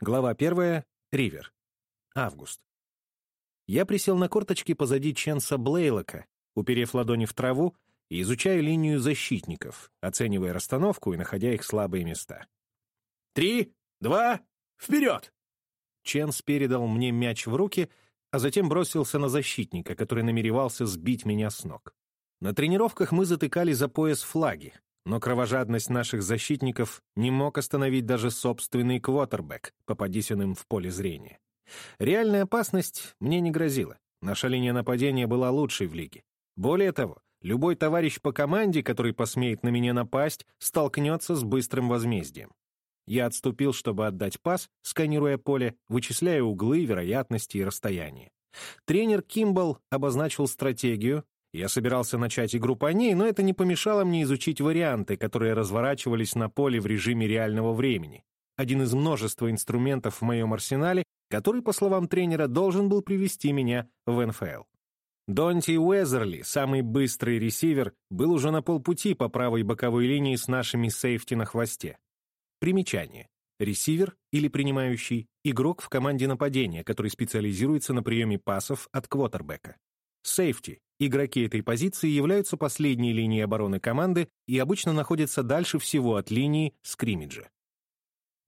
Глава первая. Ривер. Август. Я присел на корточки позади Ченса Блейлока, уперев ладони в траву и изучаю линию защитников, оценивая расстановку и находя их слабые места. «Три, два, вперед!» Ченс передал мне мяч в руки, а затем бросился на защитника, который намеревался сбить меня с ног. На тренировках мы затыкали за пояс флаги, но кровожадность наших защитников не мог остановить даже собственный квотербек, попадись он им в поле зрения. Реальная опасность мне не грозила. Наша линия нападения была лучшей в лиге. Более того, любой товарищ по команде, который посмеет на меня напасть, столкнется с быстрым возмездием. Я отступил, чтобы отдать пас, сканируя поле, вычисляя углы, вероятности и расстояния. Тренер Кимбл обозначил стратегию, я собирался начать игру по ней, но это не помешало мне изучить варианты, которые разворачивались на поле в режиме реального времени. Один из множества инструментов в моем арсенале, который, по словам тренера, должен был привести меня в НФЛ. Донти Уэзерли, самый быстрый ресивер, был уже на полпути по правой боковой линии с нашими сейфти на хвосте. Примечание. Ресивер или принимающий — игрок в команде нападения, который специализируется на приеме пасов от квотербека. Сейфти Игроки этой позиции являются последней линией обороны команды и обычно находятся дальше всего от линии скриммиджа.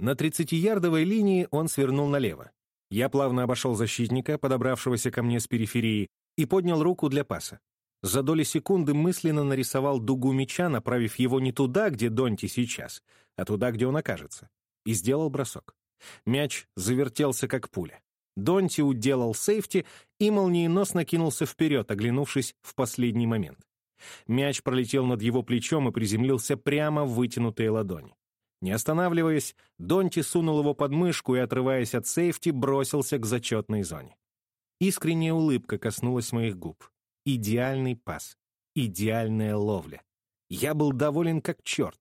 На 30-ярдовой линии он свернул налево. Я плавно обошел защитника, подобравшегося ко мне с периферии, и поднял руку для паса. За доли секунды мысленно нарисовал дугу мяча, направив его не туда, где Донти сейчас, а туда, где он окажется, и сделал бросок. Мяч завертелся, как пуля. Донти уделал сейфти и молниеносно кинулся вперед, оглянувшись в последний момент. Мяч пролетел над его плечом и приземлился прямо в вытянутые ладони. Не останавливаясь, Донти сунул его под мышку и, отрываясь от сейфти, бросился к зачетной зоне. Искренняя улыбка коснулась моих губ. Идеальный пас. Идеальная ловля. Я был доволен как черт.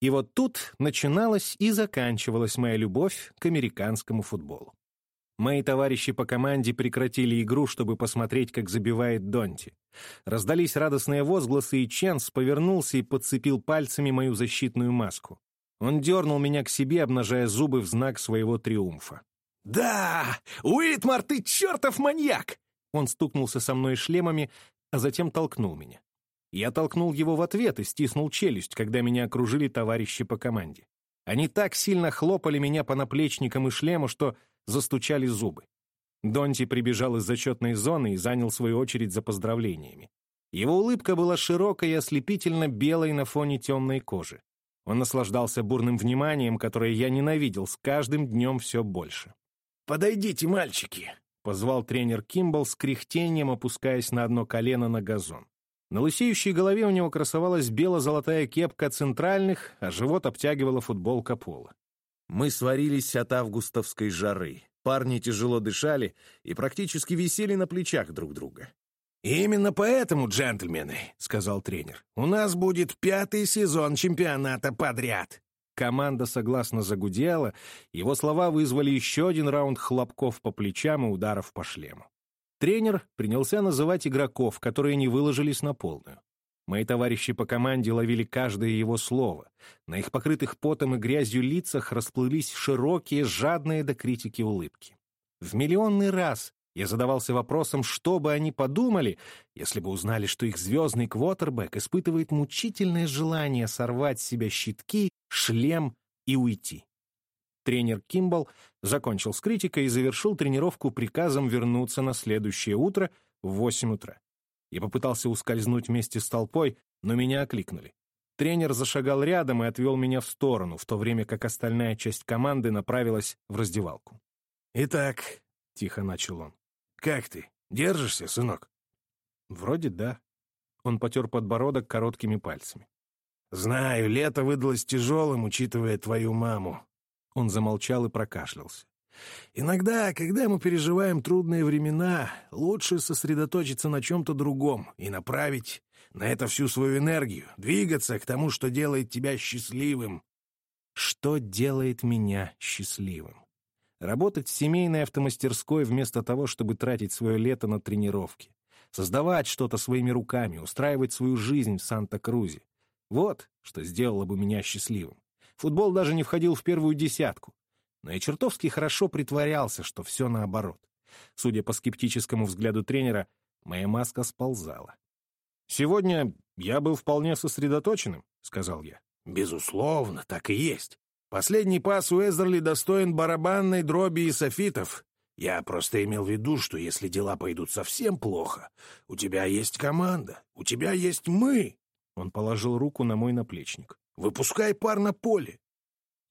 И вот тут начиналась и заканчивалась моя любовь к американскому футболу. Мои товарищи по команде прекратили игру, чтобы посмотреть, как забивает Донти. Раздались радостные возгласы, и Ченс повернулся и подцепил пальцами мою защитную маску. Он дернул меня к себе, обнажая зубы в знак своего триумфа. «Да! Уитмар, ты чертов маньяк!» Он стукнулся со мной шлемами, а затем толкнул меня. Я толкнул его в ответ и стиснул челюсть, когда меня окружили товарищи по команде. Они так сильно хлопали меня по наплечникам и шлему, что застучали зубы. Донти прибежал из зачетной зоны и занял свою очередь за поздравлениями. Его улыбка была широкой и ослепительно белой на фоне темной кожи. Он наслаждался бурным вниманием, которое я ненавидел с каждым днем все больше. «Подойдите, мальчики!» — позвал тренер Кимбл с кряхтением, опускаясь на одно колено на газон. На лысеющей голове у него красовалась бело-золотая кепка центральных, а живот обтягивала футболка пола. Мы сварились от августовской жары. Парни тяжело дышали и практически висели на плечах друг друга. «Именно поэтому, джентльмены», — сказал тренер, — «у нас будет пятый сезон чемпионата подряд». Команда согласно загудела, его слова вызвали еще один раунд хлопков по плечам и ударов по шлему. Тренер принялся называть игроков, которые не выложились на полную. Мои товарищи по команде ловили каждое его слово. На их покрытых потом и грязью лицах расплылись широкие, жадные до критики улыбки. В миллионный раз я задавался вопросом, что бы они подумали, если бы узнали, что их звездный квотербек испытывает мучительное желание сорвать с себя щитки, шлем и уйти. Тренер Кимбл закончил с критикой и завершил тренировку приказом вернуться на следующее утро в 8 утра. Я попытался ускользнуть вместе с толпой, но меня окликнули. Тренер зашагал рядом и отвел меня в сторону, в то время как остальная часть команды направилась в раздевалку. «Итак», — тихо начал он, — «как ты? Держишься, сынок?» «Вроде да». Он потер подбородок короткими пальцами. «Знаю, лето выдалось тяжелым, учитывая твою маму». Он замолчал и прокашлялся. Иногда, когда мы переживаем трудные времена, лучше сосредоточиться на чем-то другом и направить на это всю свою энергию, двигаться к тому, что делает тебя счастливым. Что делает меня счастливым? Работать в семейной автомастерской вместо того, чтобы тратить свое лето на тренировки. Создавать что-то своими руками, устраивать свою жизнь в Санта-Крузе. Вот, что сделало бы меня счастливым. Футбол даже не входил в первую десятку. Но я чертовски хорошо притворялся, что все наоборот. Судя по скептическому взгляду тренера, моя маска сползала. «Сегодня я был вполне сосредоточенным», — сказал я. «Безусловно, так и есть. Последний пас у Эзерли достоин барабанной дроби и софитов. Я просто имел в виду, что если дела пойдут совсем плохо, у тебя есть команда, у тебя есть мы». Он положил руку на мой наплечник. «Выпускай пар на поле.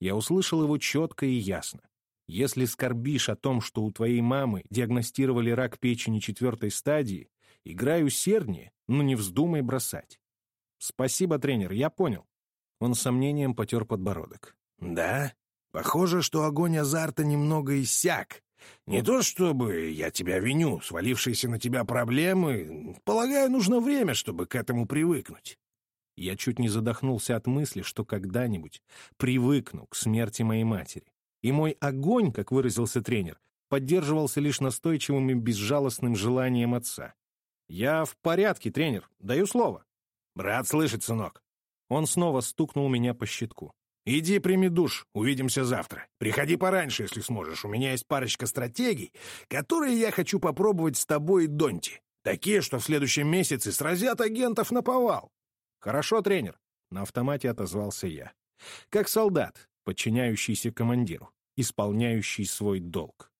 Я услышал его четко и ясно. Если скорбишь о том, что у твоей мамы диагностировали рак печени четвертой стадии, играй усерднее, но не вздумай бросать. Спасибо, тренер, я понял. Он с сомнением потер подбородок. Да? Похоже, что огонь азарта немного иссяк. Не то чтобы я тебя виню, свалившиеся на тебя проблемы. Полагаю, нужно время, чтобы к этому привыкнуть. Я чуть не задохнулся от мысли, что когда-нибудь привыкну к смерти моей матери. И мой огонь, как выразился тренер, поддерживался лишь настойчивым и безжалостным желанием отца. «Я в порядке, тренер, даю слово». «Брат слышит, сынок». Он снова стукнул меня по щитку. «Иди прими душ, увидимся завтра. Приходи пораньше, если сможешь. У меня есть парочка стратегий, которые я хочу попробовать с тобой и Донти. Такие, что в следующем месяце сразят агентов на повал. «Хорошо, тренер», — на автомате отозвался я. «Как солдат, подчиняющийся командиру, исполняющий свой долг».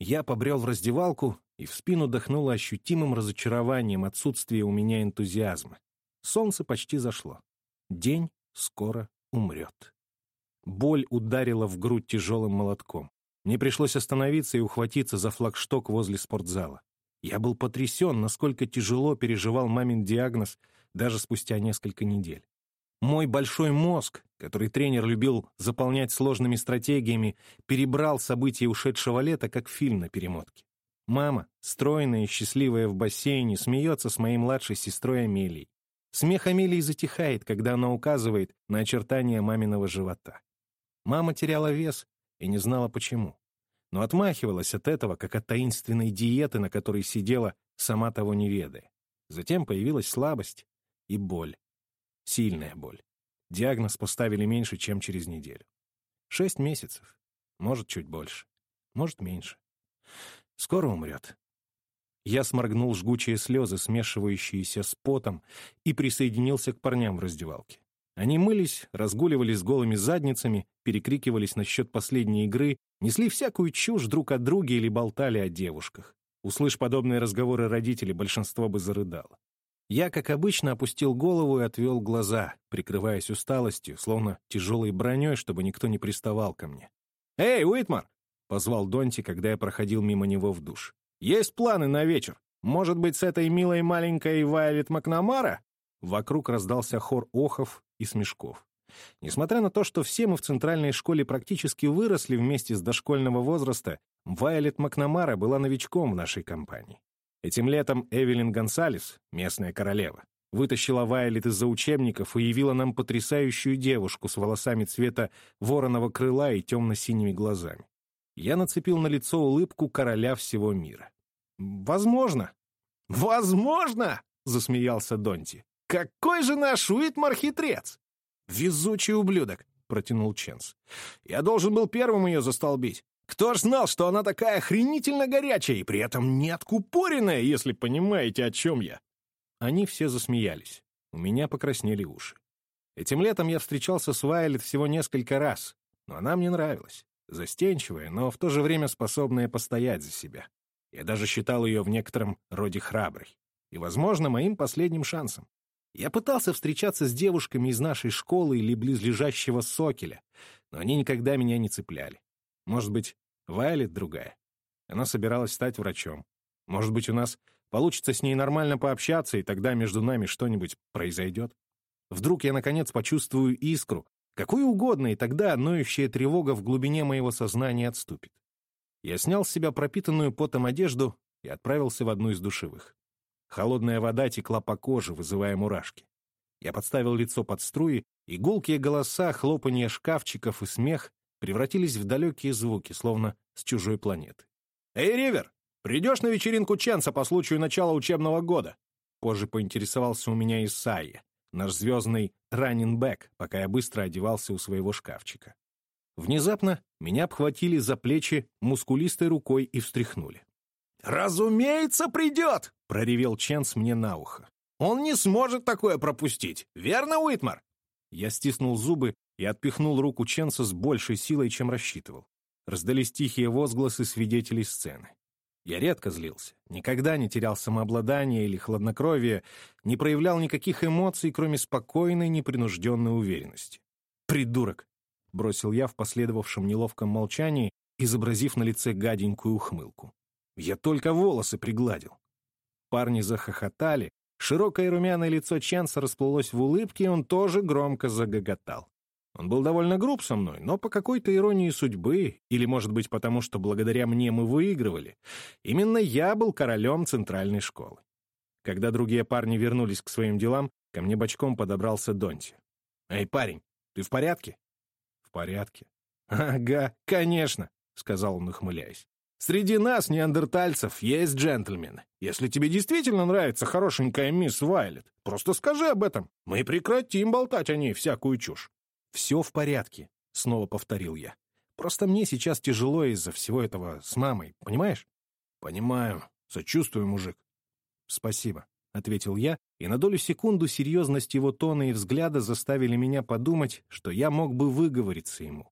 Я побрел в раздевалку, и в спину дохнуло ощутимым разочарованием отсутствия у меня энтузиазма. Солнце почти зашло. День скоро умрет. Боль ударила в грудь тяжелым молотком. Мне пришлось остановиться и ухватиться за флагшток возле спортзала. Я был потрясен, насколько тяжело переживал мамин диагноз даже спустя несколько недель. Мой большой мозг, который тренер любил заполнять сложными стратегиями, перебрал события ушедшего лета, как фильм на перемотке. Мама, стройная и счастливая в бассейне, смеется с моей младшей сестрой Амелией. Смех Амелии затихает, когда она указывает на очертания маминого живота. Мама теряла вес и не знала почему. Но отмахивалась от этого, как от таинственной диеты, на которой сидела, сама того не ведая. Затем появилась слабость, и боль. Сильная боль. Диагноз поставили меньше, чем через неделю. Шесть месяцев. Может, чуть больше. Может, меньше. Скоро умрет. Я сморгнул жгучие слезы, смешивающиеся с потом, и присоединился к парням в раздевалке. Они мылись, разгуливали с голыми задницами, перекрикивались насчет последней игры, несли всякую чушь друг от друга или болтали о девушках. Услышь подобные разговоры родителей, большинство бы зарыдало. Я, как обычно, опустил голову и отвел глаза, прикрываясь усталостью, словно тяжелой броней, чтобы никто не приставал ко мне. «Эй, Уитмар!» — позвал Донти, когда я проходил мимо него в душ. «Есть планы на вечер? Может быть, с этой милой маленькой Вайлет Макнамара?» Вокруг раздался хор охов и смешков. Несмотря на то, что все мы в центральной школе практически выросли вместе с дошкольного возраста, Вайлет Макнамара была новичком в нашей компании. Этим летом Эвелин Гонсалес, местная королева, вытащила Вайлет из-за учебников и явила нам потрясающую девушку с волосами цвета вороного крыла и темно-синими глазами. Я нацепил на лицо улыбку короля всего мира. «Возможно». «Возможно!» — засмеялся Донти. «Какой же наш Уитмар хитрец!» «Везучий ублюдок!» — протянул Ченс. «Я должен был первым ее застолбить. Кто ж знал, что она такая охренительно горячая и при этом не откупоренная, если понимаете, о чем я?» Они все засмеялись. У меня покраснели уши. Этим летом я встречался с Вайлет всего несколько раз, но она мне нравилась. Застенчивая, но в то же время способная постоять за себя. Я даже считал ее в некотором роде храброй. И, возможно, моим последним шансом. Я пытался встречаться с девушками из нашей школы или близлежащего Сокеля, но они никогда меня не цепляли. Может быть, Вайлет другая. Она собиралась стать врачом. Может быть, у нас получится с ней нормально пообщаться, и тогда между нами что-нибудь произойдет. Вдруг я, наконец, почувствую искру, какую угодно, и тогда ноющая тревога в глубине моего сознания отступит. Я снял с себя пропитанную потом одежду и отправился в одну из душевых. Холодная вода текла по коже, вызывая мурашки. Я подставил лицо под струи, и гулкие голоса, хлопанье шкафчиков и смех превратились в далекие звуки, словно с чужой планеты. «Эй, Ривер, придешь на вечеринку Ченса по случаю начала учебного года?» Позже поинтересовался у меня Исайя, наш звездный раннинбэк, пока я быстро одевался у своего шкафчика. Внезапно меня обхватили за плечи мускулистой рукой и встряхнули. «Разумеется, придет!» — проревел Ченс мне на ухо. «Он не сможет такое пропустить, верно, Уитмар?» Я стиснул зубы и отпихнул руку Ченса с большей силой, чем рассчитывал. Раздались тихие возгласы свидетелей сцены. Я редко злился, никогда не терял самообладание или хладнокровие, не проявлял никаких эмоций, кроме спокойной, непринужденной уверенности. «Придурок!» — бросил я в последовавшем неловком молчании, изобразив на лице гаденькую ухмылку. «Я только волосы пригладил». Парни захохотали, широкое румяное лицо Ченса расплылось в улыбке, и он тоже громко загоготал. Он был довольно груб со мной, но по какой-то иронии судьбы, или, может быть, потому что благодаря мне мы выигрывали, именно я был королем центральной школы. Когда другие парни вернулись к своим делам, ко мне бочком подобрался Донти. «Эй, парень, ты в порядке?» «В порядке». «Ага, конечно», — сказал он, ухмыляясь. «Среди нас, неандертальцев, есть джентльмены. Если тебе действительно нравится хорошенькая мисс Вайлет, просто скажи об этом. Мы прекратим болтать о ней всякую чушь». «Все в порядке», — снова повторил я. «Просто мне сейчас тяжело из-за всего этого с мамой, понимаешь?» «Понимаю. Сочувствую, мужик». «Спасибо», — ответил я, и на долю секунду серьезность его тона и взгляда заставили меня подумать, что я мог бы выговориться ему.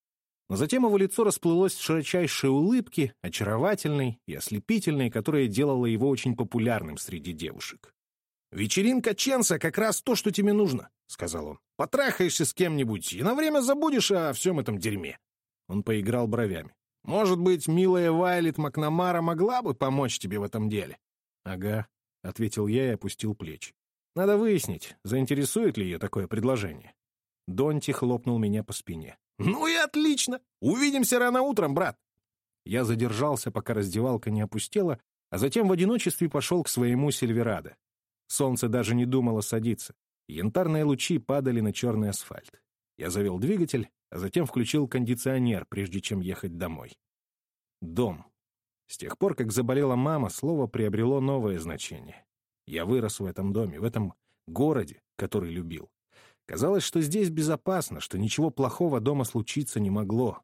Но затем его лицо расплылось в широчайшей улыбке, очаровательной и ослепительной, которая делала его очень популярным среди девушек. «Вечеринка Ченса как раз то, что тебе нужно», — сказал он. «Потрахаешься с кем-нибудь и на время забудешь о всем этом дерьме». Он поиграл бровями. «Может быть, милая Вайлет Макнамара могла бы помочь тебе в этом деле?» «Ага», — ответил я и опустил плечи. «Надо выяснить, заинтересует ли ее такое предложение». Донти хлопнул меня по спине. «Ну и отлично! Увидимся рано утром, брат!» Я задержался, пока раздевалка не опустела, а затем в одиночестве пошел к своему Сильверадо. Солнце даже не думало садиться. Янтарные лучи падали на черный асфальт. Я завел двигатель, а затем включил кондиционер, прежде чем ехать домой. Дом. С тех пор, как заболела мама, слово приобрело новое значение. Я вырос в этом доме, в этом городе, который любил. Казалось, что здесь безопасно, что ничего плохого дома случиться не могло.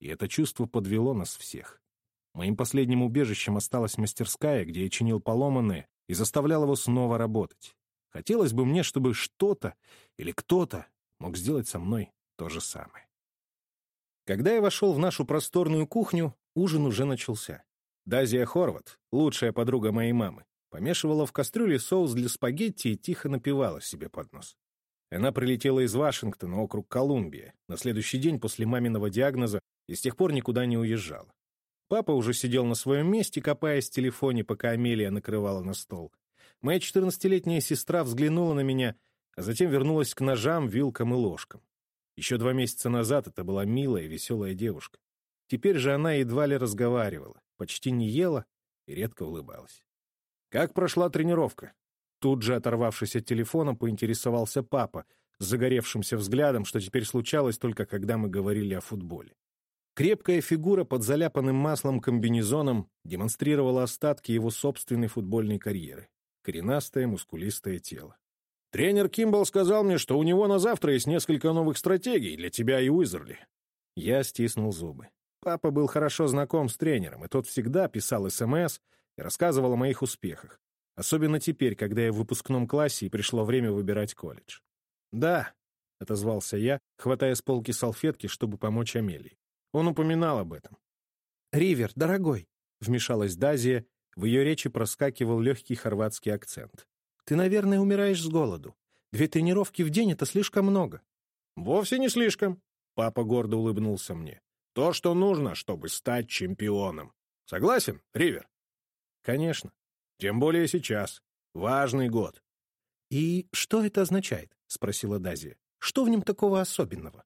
И это чувство подвело нас всех. Моим последним убежищем осталась мастерская, где я чинил поломанные, и заставлял его снова работать. Хотелось бы мне, чтобы что-то или кто-то мог сделать со мной то же самое. Когда я вошел в нашу просторную кухню, ужин уже начался. Дазия Хорват, лучшая подруга моей мамы, помешивала в кастрюле соус для спагетти и тихо напивала себе под нос. Она прилетела из Вашингтона, округ Колумбия, на следующий день после маминого диагноза и с тех пор никуда не уезжала. Папа уже сидел на своем месте, копаясь в телефоне, пока Амелия накрывала на стол. Моя четырнадцатилетняя сестра взглянула на меня, а затем вернулась к ножам, вилкам и ложкам. Еще два месяца назад это была милая веселая девушка. Теперь же она едва ли разговаривала, почти не ела и редко улыбалась. «Как прошла тренировка?» Тут же, оторвавшись от телефона, поинтересовался папа, с загоревшимся взглядом, что теперь случалось только когда мы говорили о футболе. Крепкая фигура под заляпанным маслом комбинезоном демонстрировала остатки его собственной футбольной карьеры. Коренастое, мускулистое тело. «Тренер Кимбл сказал мне, что у него на завтра есть несколько новых стратегий для тебя и Уизерли». Я стиснул зубы. Папа был хорошо знаком с тренером, и тот всегда писал СМС и рассказывал о моих успехах. Особенно теперь, когда я в выпускном классе и пришло время выбирать колледж. «Да», — отозвался я, хватая с полки салфетки, чтобы помочь Амелии. Он упоминал об этом. «Ривер, дорогой», — вмешалась Дазия, в ее речи проскакивал легкий хорватский акцент. «Ты, наверное, умираешь с голоду. Две тренировки в день — это слишком много». «Вовсе не слишком», — папа гордо улыбнулся мне. «То, что нужно, чтобы стать чемпионом. Согласен, Ривер?» «Конечно. Тем более сейчас. Важный год». «И что это означает?» — спросила Дазия. «Что в нем такого особенного?»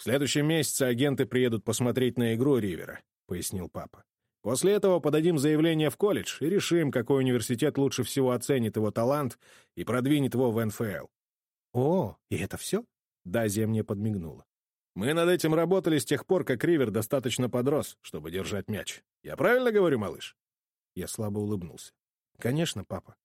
«В следующем месяце агенты приедут посмотреть на игру Ривера», — пояснил папа. «После этого подадим заявление в колледж и решим, какой университет лучше всего оценит его талант и продвинет его в НФЛ». «О, и это все?» — Дазия мне подмигнула. «Мы над этим работали с тех пор, как Ривер достаточно подрос, чтобы держать мяч. Я правильно говорю, малыш?» Я слабо улыбнулся. «Конечно, папа».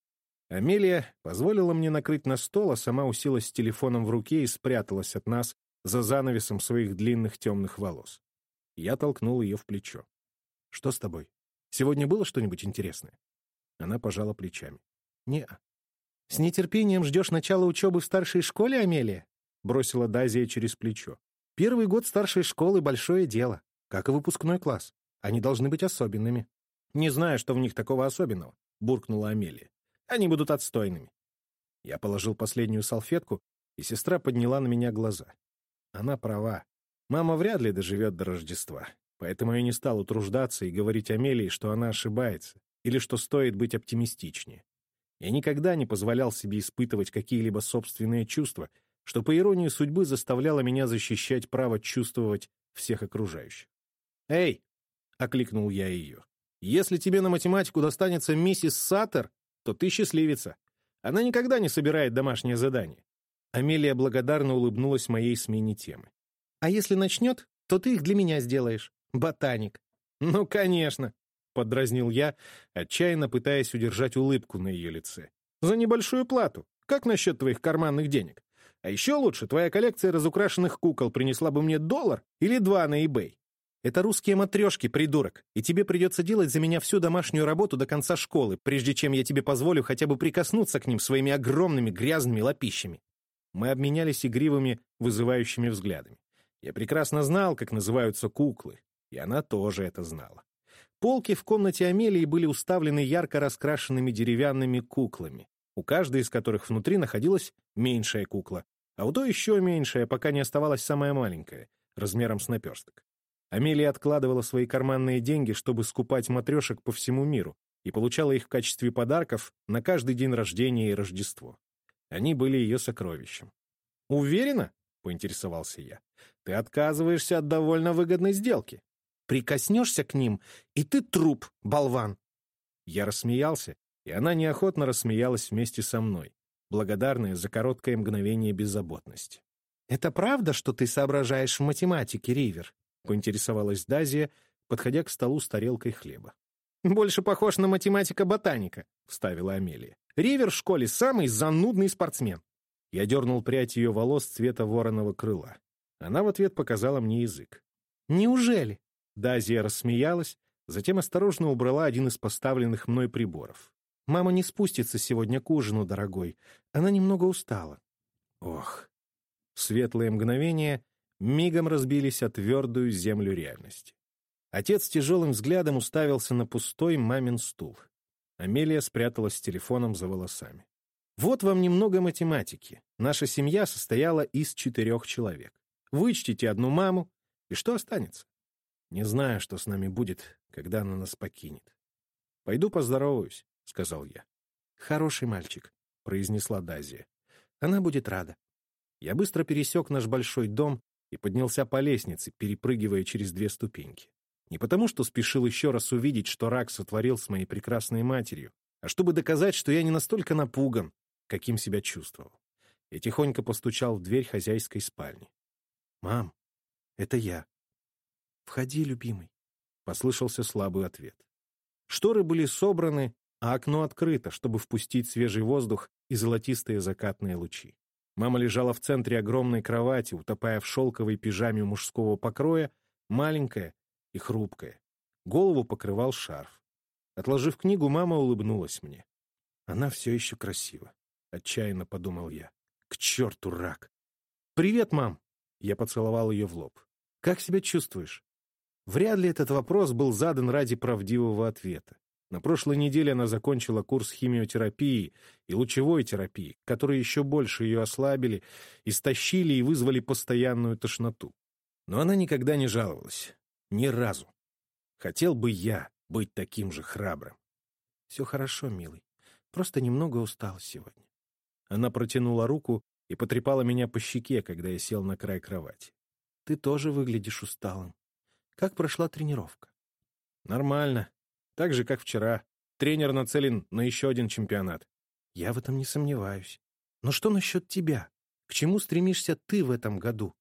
Амелия позволила мне накрыть на стол, а сама уселась с телефоном в руке и спряталась от нас, за занавесом своих длинных темных волос. Я толкнул ее в плечо. «Что с тобой? Сегодня было что-нибудь интересное?» Она пожала плечами. не «С нетерпением ждешь начала учебы в старшей школе, Амелия?» Бросила Дазия через плечо. «Первый год старшей школы — большое дело, как и выпускной класс. Они должны быть особенными». «Не знаю, что в них такого особенного», — буркнула Амелия. «Они будут отстойными». Я положил последнюю салфетку, и сестра подняла на меня глаза. Она права. Мама вряд ли доживет до Рождества, поэтому я не стал утруждаться и говорить Амелии, что она ошибается, или что стоит быть оптимистичнее. Я никогда не позволял себе испытывать какие-либо собственные чувства, что, по иронии судьбы, заставляло меня защищать право чувствовать всех окружающих. «Эй!» — окликнул я ее. «Если тебе на математику достанется миссис Саттер, то ты счастливица. Она никогда не собирает домашнее задание». Амелия благодарно улыбнулась моей смене темы. «А если начнет, то ты их для меня сделаешь. Ботаник». «Ну, конечно», поддразнил я, отчаянно пытаясь удержать улыбку на ее лице. «За небольшую плату. Как насчет твоих карманных денег? А еще лучше, твоя коллекция разукрашенных кукол принесла бы мне доллар или два на eBay. Это русские матрешки, придурок, и тебе придется делать за меня всю домашнюю работу до конца школы, прежде чем я тебе позволю хотя бы прикоснуться к ним своими огромными грязными лапищами». Мы обменялись игривыми, вызывающими взглядами. Я прекрасно знал, как называются куклы, и она тоже это знала. Полки в комнате Амелии были уставлены ярко раскрашенными деревянными куклами, у каждой из которых внутри находилась меньшая кукла, а у той еще меньшая, пока не оставалась самая маленькая, размером с наперсток. Амелия откладывала свои карманные деньги, чтобы скупать матрешек по всему миру, и получала их в качестве подарков на каждый день рождения и Рождество. Они были ее сокровищем. «Уверена?» — поинтересовался я. «Ты отказываешься от довольно выгодной сделки». Прикоснешься к ним, и ты труп, болван!» Я рассмеялся, и она неохотно рассмеялась вместе со мной, благодарная за короткое мгновение беззаботности. «Это правда, что ты соображаешь в математике, Ривер?» — поинтересовалась Дазия, подходя к столу с тарелкой хлеба. «Больше похож на математика-ботаника», — вставила Амелия. «Ривер в школе самый занудный спортсмен». Я дернул прядь ее волос цвета вороного крыла. Она в ответ показала мне язык. «Неужели?» Дазия рассмеялась, затем осторожно убрала один из поставленных мной приборов. «Мама не спустится сегодня к ужину, дорогой. Она немного устала». Ох. Светлые мгновения мигом разбились о твердую землю реальности. Отец тяжелым взглядом уставился на пустой мамин стул. Амелия спряталась с телефоном за волосами. «Вот вам немного математики. Наша семья состояла из четырех человек. Вычтите одну маму, и что останется? Не знаю, что с нами будет, когда она нас покинет. «Пойду поздороваюсь», — сказал я. «Хороший мальчик», — произнесла Дазия. «Она будет рада». Я быстро пересек наш большой дом и поднялся по лестнице, перепрыгивая через две ступеньки. Не потому, что спешил еще раз увидеть, что рак сотворил с моей прекрасной матерью, а чтобы доказать, что я не настолько напуган, каким себя чувствовал. Я тихонько постучал в дверь хозяйской спальни. «Мам, это я», «Входи, любимый», — послышался слабый ответ. Шторы были собраны, а окно открыто, чтобы впустить свежий воздух и золотистые закатные лучи. Мама лежала в центре огромной кровати, утопая в шелковой пижаме мужского покроя, маленькая и хрупкая. Голову покрывал шарф. Отложив книгу, мама улыбнулась мне. Она все еще красива. Отчаянно подумал я. К черту рак! «Привет, мам!» Я поцеловал ее в лоб. «Как себя чувствуешь?» Вряд ли этот вопрос был задан ради правдивого ответа. На прошлой неделе она закончила курс химиотерапии и лучевой терапии, которые еще больше ее ослабили, истощили и вызвали постоянную тошноту. Но она никогда не жаловалась. Ни разу. Хотел бы я быть таким же храбрым. «Все хорошо, милый. Просто немного устал сегодня». Она протянула руку и потрепала меня по щеке, когда я сел на край кровати. «Ты тоже выглядишь усталым. Как прошла тренировка? Нормально. Так же, как вчера. Тренер нацелен на еще один чемпионат. Я в этом не сомневаюсь. Но что насчет тебя? К чему стремишься ты в этом году?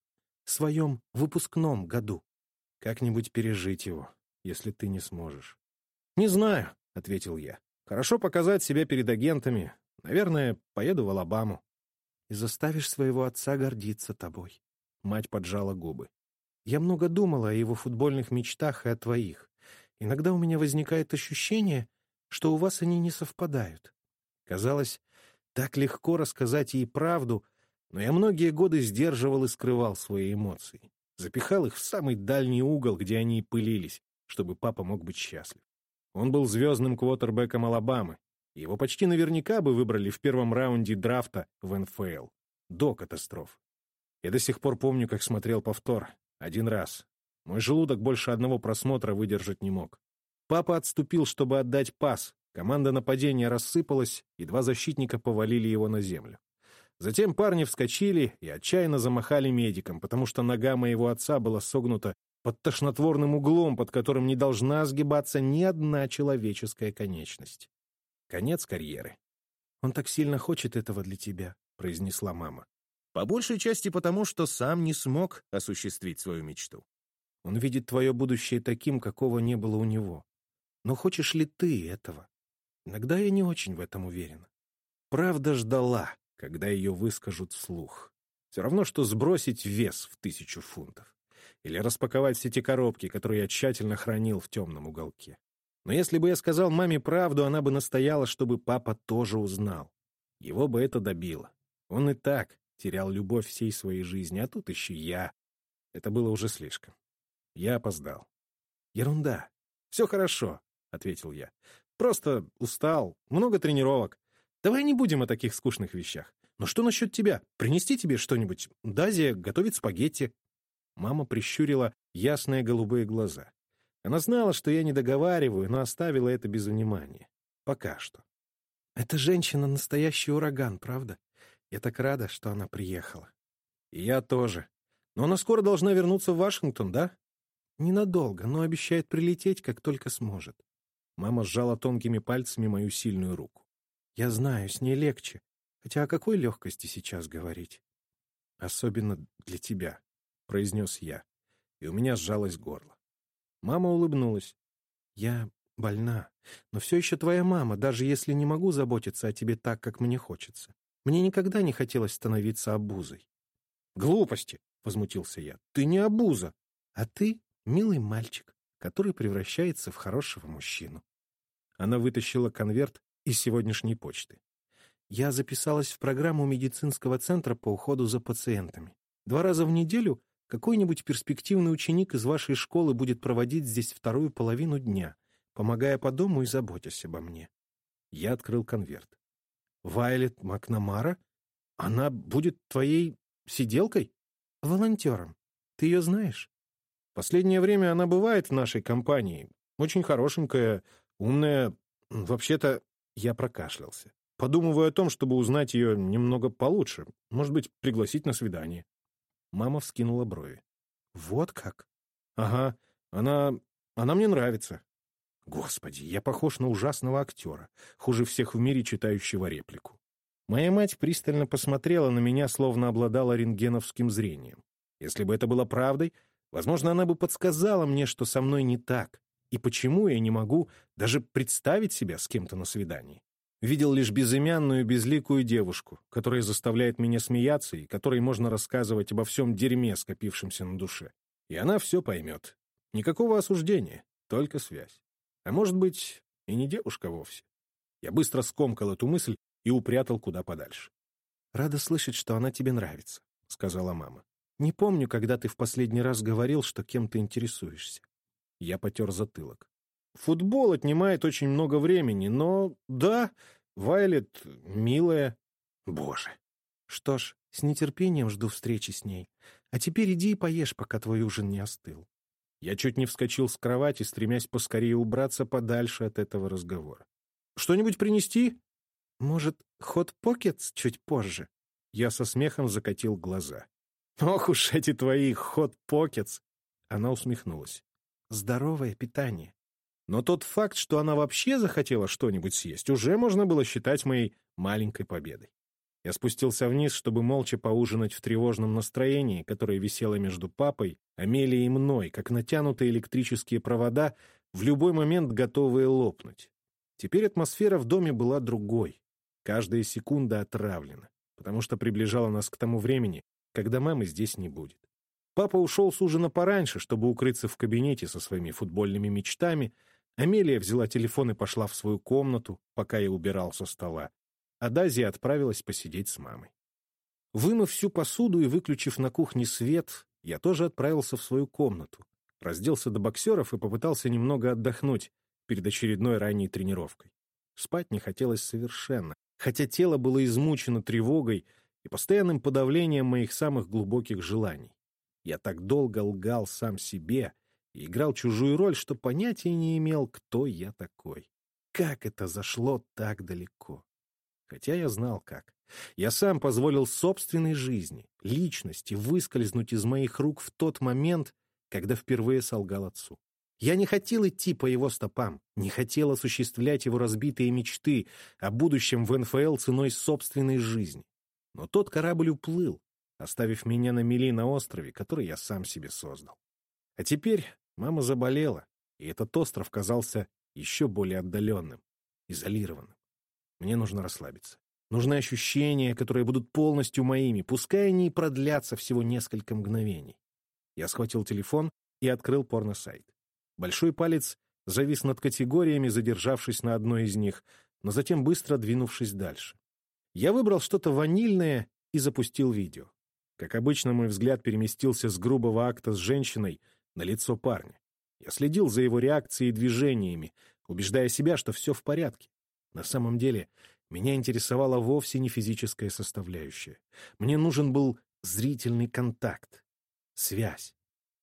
В своем выпускном году? Как-нибудь пережить его, если ты не сможешь. «Не знаю», — ответил я. «Хорошо показать себя перед агентами. Наверное, поеду в Алабаму». «И заставишь своего отца гордиться тобой». Мать поджала губы. Я много думала о его футбольных мечтах и о твоих. Иногда у меня возникает ощущение, что у вас они не совпадают. Казалось, так легко рассказать ей правду, но я многие годы сдерживал и скрывал свои эмоции. Запихал их в самый дальний угол, где они и пылились, чтобы папа мог быть счастлив. Он был звездным квотербеком Алабамы. Его почти наверняка бы выбрали в первом раунде драфта в НФЛ. До катастроф. Я до сих пор помню, как смотрел повтор. Один раз. Мой желудок больше одного просмотра выдержать не мог. Папа отступил, чтобы отдать пас. Команда нападения рассыпалась, и два защитника повалили его на землю. Затем парни вскочили и отчаянно замахали медиком, потому что нога моего отца была согнута под тошнотворным углом, под которым не должна сгибаться ни одна человеческая конечность. Конец карьеры. «Он так сильно хочет этого для тебя», — произнесла мама. По большей части потому, что сам не смог осуществить свою мечту. Он видит твое будущее таким, какого не было у него. Но хочешь ли ты этого? Иногда я не очень в этом уверена. Правда ждала, когда ее выскажут вслух. Все равно, что сбросить вес в тысячу фунтов. Или распаковать все те коробки, которые я тщательно хранил в темном уголке. Но если бы я сказал маме правду, она бы настояла, чтобы папа тоже узнал. Его бы это добило. Он и так терял любовь всей своей жизни, а тут еще я. Это было уже слишком. Я опоздал. «Ерунда. Все хорошо», — ответил я. «Просто устал. Много тренировок. Давай не будем о таких скучных вещах. Но что насчет тебя? Принести тебе что-нибудь? Дазия готовит спагетти». Мама прищурила ясные голубые глаза. Она знала, что я не договариваю, но оставила это без внимания. Пока что. «Эта женщина — настоящий ураган, правда? Я так рада, что она приехала. И я тоже. Но она скоро должна вернуться в Вашингтон, да? Ненадолго, но обещает прилететь, как только сможет. Мама сжала тонкими пальцами мою сильную руку. Я знаю, с ней легче. Хотя о какой легкости сейчас говорить? Особенно для тебя, — произнес я. И у меня сжалось горло. Мама улыбнулась. Я больна, но все еще твоя мама, даже если не могу заботиться о тебе так, как мне хочется. Мне никогда не хотелось становиться обузой. «Глупости!» — возмутился я. «Ты не обуза, а ты милый мальчик, который превращается в хорошего мужчину». Она вытащила конверт из сегодняшней почты. Я записалась в программу медицинского центра по уходу за пациентами. Два раза в неделю какой-нибудь перспективный ученик из вашей школы будет проводить здесь вторую половину дня, помогая по дому и заботясь обо мне. Я открыл конверт. Вайлет Макнамара? Она будет твоей сиделкой? Волонтером. Ты ее знаешь? Последнее время она бывает в нашей компании. Очень хорошенькая, умная. Вообще-то я прокашлялся. Подумываю о том, чтобы узнать ее немного получше. Может быть, пригласить на свидание. Мама вскинула брови. Вот как? Ага, она... она мне нравится. Господи, я похож на ужасного актера, хуже всех в мире читающего реплику. Моя мать пристально посмотрела на меня, словно обладала рентгеновским зрением. Если бы это было правдой, возможно, она бы подсказала мне, что со мной не так, и почему я не могу даже представить себя с кем-то на свидании. Видел лишь безымянную, безликую девушку, которая заставляет меня смеяться и которой можно рассказывать обо всем дерьме, скопившемся на душе. И она все поймет. Никакого осуждения, только связь. А может быть, и не девушка вовсе. Я быстро скомкал эту мысль и упрятал куда подальше. «Рада слышать, что она тебе нравится», — сказала мама. «Не помню, когда ты в последний раз говорил, что кем-то интересуешься». Я потер затылок. «Футбол отнимает очень много времени, но да, Вайлет милая. Боже!» «Что ж, с нетерпением жду встречи с ней. А теперь иди и поешь, пока твой ужин не остыл». Я чуть не вскочил с кровати, стремясь поскорее убраться подальше от этого разговора. «Что-нибудь принести?» «Может, хот покетс чуть позже?» Я со смехом закатил глаза. «Ох уж эти твои хот покетс!» Она усмехнулась. «Здоровое питание». Но тот факт, что она вообще захотела что-нибудь съесть, уже можно было считать моей маленькой победой. Я спустился вниз, чтобы молча поужинать в тревожном настроении, которое висело между папой, Амелией и мной, как натянутые электрические провода, в любой момент готовые лопнуть. Теперь атмосфера в доме была другой. Каждая секунда отравлена, потому что приближала нас к тому времени, когда мамы здесь не будет. Папа ушел с ужина пораньше, чтобы укрыться в кабинете со своими футбольными мечтами. Амелия взяла телефон и пошла в свою комнату, пока я убирал со стола. А Дазия отправилась посидеть с мамой. Вымыв всю посуду и выключив на кухне свет, я тоже отправился в свою комнату, разделся до боксеров и попытался немного отдохнуть перед очередной ранней тренировкой. Спать не хотелось совершенно, хотя тело было измучено тревогой и постоянным подавлением моих самых глубоких желаний. Я так долго лгал сам себе и играл чужую роль, что понятия не имел, кто я такой. Как это зашло так далеко? Хотя я знал как. Я сам позволил собственной жизни, личности выскользнуть из моих рук в тот момент, когда впервые солгал отцу. Я не хотел идти по его стопам, не хотел осуществлять его разбитые мечты о будущем в НФЛ ценой собственной жизни. Но тот корабль уплыл, оставив меня на мели на острове, который я сам себе создал. А теперь мама заболела, и этот остров казался еще более отдаленным, изолированным. Мне нужно расслабиться. Нужны ощущения, которые будут полностью моими, пускай они и продлятся всего несколько мгновений. Я схватил телефон и открыл порно-сайт. Большой палец завис над категориями, задержавшись на одной из них, но затем быстро двинувшись дальше. Я выбрал что-то ванильное и запустил видео. Как обычно, мой взгляд переместился с грубого акта с женщиной на лицо парня. Я следил за его реакцией и движениями, убеждая себя, что все в порядке. На самом деле, меня интересовала вовсе не физическая составляющая. Мне нужен был зрительный контакт, связь.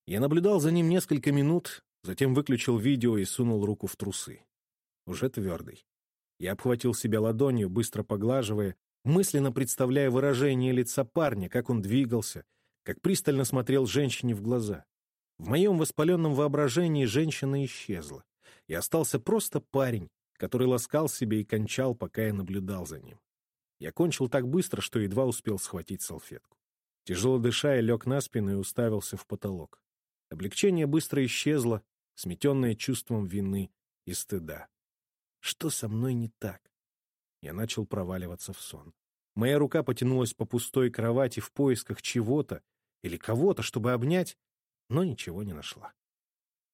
Я наблюдал за ним несколько минут, затем выключил видео и сунул руку в трусы. Уже твердый. Я обхватил себя ладонью, быстро поглаживая, мысленно представляя выражение лица парня, как он двигался, как пристально смотрел женщине в глаза. В моем воспаленном воображении женщина исчезла, и остался просто парень, который ласкал себе и кончал, пока я наблюдал за ним. Я кончил так быстро, что едва успел схватить салфетку. Тяжело дыша, я лег на спину и уставился в потолок. Облегчение быстро исчезло, сметенное чувством вины и стыда. Что со мной не так? Я начал проваливаться в сон. Моя рука потянулась по пустой кровати в поисках чего-то или кого-то, чтобы обнять, но ничего не нашла.